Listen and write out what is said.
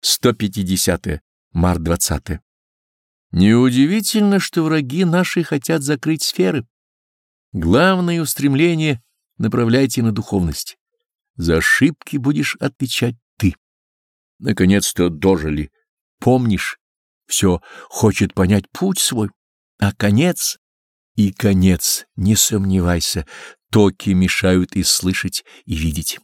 150. -е, март 20. -е. Неудивительно, что враги наши хотят закрыть сферы. Главное устремление направляйте на духовность. За ошибки будешь отвечать ты. Наконец-то дожили. Помнишь, все хочет понять путь свой, а конец и конец, не сомневайся, токи мешают и слышать, и видеть.